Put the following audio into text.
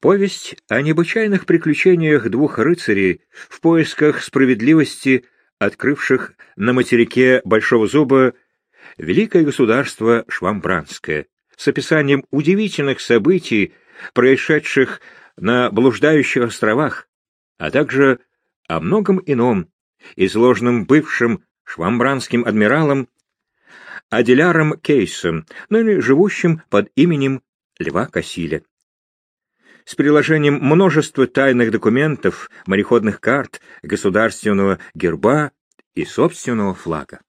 Повесть о необычайных приключениях двух рыцарей в поисках справедливости, открывших на материке Большого Зуба великое государство Швамбранское, с описанием удивительных событий, происшедших на блуждающих островах, а также о многом ином, изложенном бывшим швамбранским адмиралом Аделяром Кейсом, ныне живущим под именем Льва Кассиля с приложением множества тайных документов, мореходных карт, государственного герба и собственного флага.